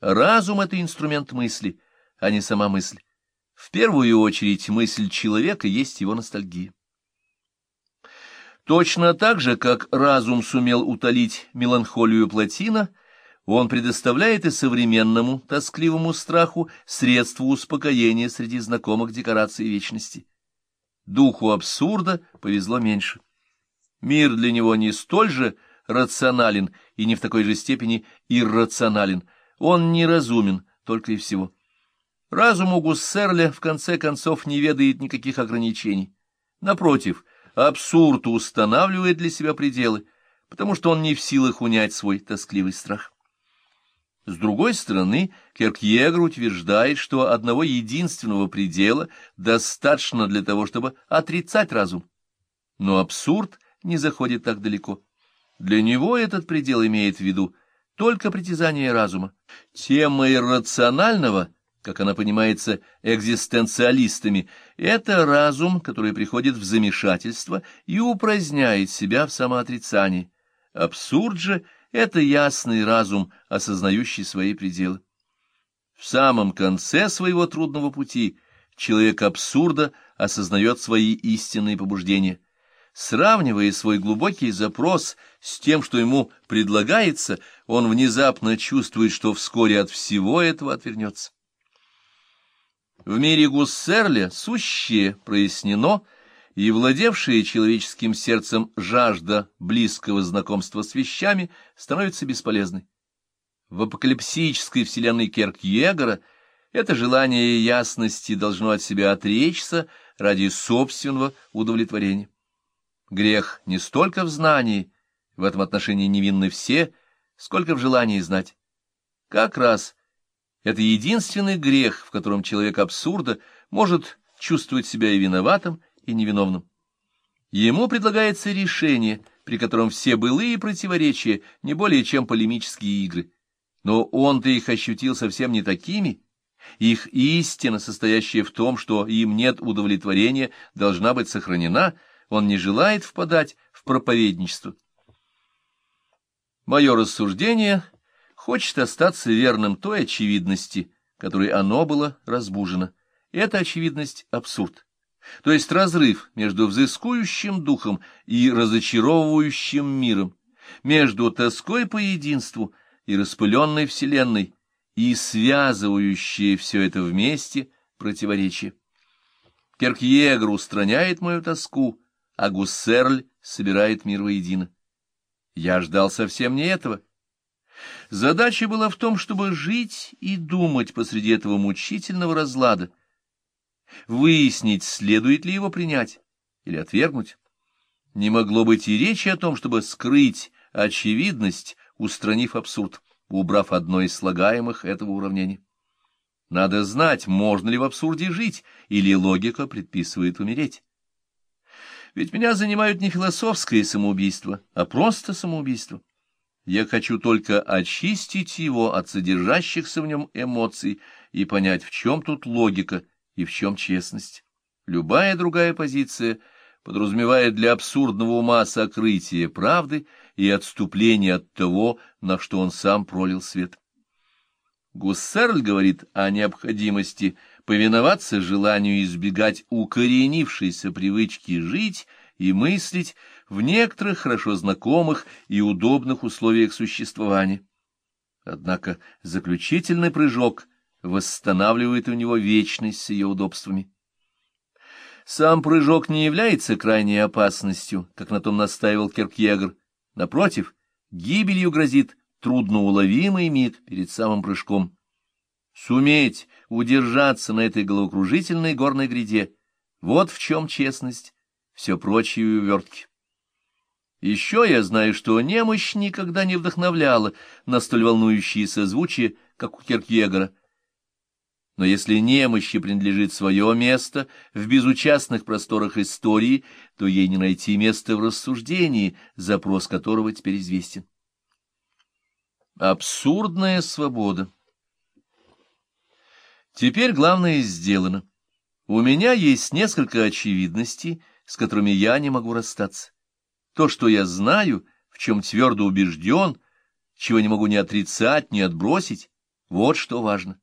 Разум — это инструмент мысли, а не сама мысль. В первую очередь мысль человека есть его ностальгия. Точно так же, как разум сумел утолить меланхолию Платина, он предоставляет и современному тоскливому страху средства успокоения среди знакомых декораций вечности. Духу абсурда повезло меньше. Мир для него не столь же рационален и не в такой же степени иррационален. Он неразумен только и всего. Разум у Гуссерля в конце концов не ведает никаких ограничений. Напротив, абсурд устанавливает для себя пределы, потому что он не в силах унять свой тоскливый страх. С другой стороны, Керкьегер утверждает, что одного единственного предела достаточно для того, чтобы отрицать разум. Но абсурд не заходит так далеко. Для него этот предел имеет в виду только притязание разума. Тема иррационального, как она понимается экзистенциалистами, это разум, который приходит в замешательство и упраздняет себя в самоотрицании. Абсурд же — это ясный разум, осознающий свои пределы. В самом конце своего трудного пути человек абсурда осознает свои истинные побуждения. Сравнивая свой глубокий запрос с тем, что ему предлагается, он внезапно чувствует, что вскоре от всего этого отвернется. В мире Гуссерля сущее прояснено — и владевшая человеческим сердцем жажда близкого знакомства с вещами становится бесполезной. В апокалипсической вселенной Керкьегора это желание ясности должно от себя отречься ради собственного удовлетворения. Грех не столько в знании, в этом отношении невинны все, сколько в желании знать. Как раз это единственный грех, в котором человек абсурда может чувствовать себя и виноватым, и невиновным. Ему предлагается решение, при котором все былые противоречия не более чем полемические игры. Но он-то их ощутил совсем не такими. Их истина, состоящая в том, что им нет удовлетворения, должна быть сохранена, он не желает впадать в проповедничество. Мое рассуждение хочет остаться верным той очевидности, которой оно было разбужено. Эта очевидность — абсурд то есть разрыв между взыскующим духом и разочаровывающим миром, между тоской по единству и распыленной вселенной, и связывающее все это вместе противоречие. Керкьегр устраняет мою тоску, а Гуссерль собирает мир воедино. Я ждал совсем не этого. Задача была в том, чтобы жить и думать посреди этого мучительного разлада, выяснить, следует ли его принять или отвергнуть. Не могло быть и речи о том, чтобы скрыть очевидность, устранив абсурд, убрав одно из слагаемых этого уравнения. Надо знать, можно ли в абсурде жить, или логика предписывает умереть. Ведь меня занимают не философское самоубийство, а просто самоубийство. Я хочу только очистить его от содержащихся в нем эмоций и понять, в чем тут логика и в чем честность. Любая другая позиция подразумевает для абсурдного ума сокрытие правды и отступление от того, на что он сам пролил свет. Гуссерль говорит о необходимости повиноваться желанию избегать укоренившейся привычки жить и мыслить в некоторых хорошо знакомых и удобных условиях существования. Однако заключительный прыжок — восстанавливает у него вечность с ее удобствами. Сам прыжок не является крайней опасностью, как на том настаивал Керкьегер. Напротив, гибелью грозит трудноуловимый миг перед самым прыжком. Суметь удержаться на этой головокружительной горной гряде — вот в чем честность, все прочие увертки. Еще я знаю, что немощь никогда не вдохновляла на столь волнующие созвучия, как у Керкьегера, но если немощи принадлежит свое место в безучастных просторах истории, то ей не найти места в рассуждении, запрос которого теперь известен. Абсурдная свобода Теперь главное сделано. У меня есть несколько очевидностей, с которыми я не могу расстаться. То, что я знаю, в чем твердо убежден, чего не могу ни отрицать, ни отбросить, Вот что важно.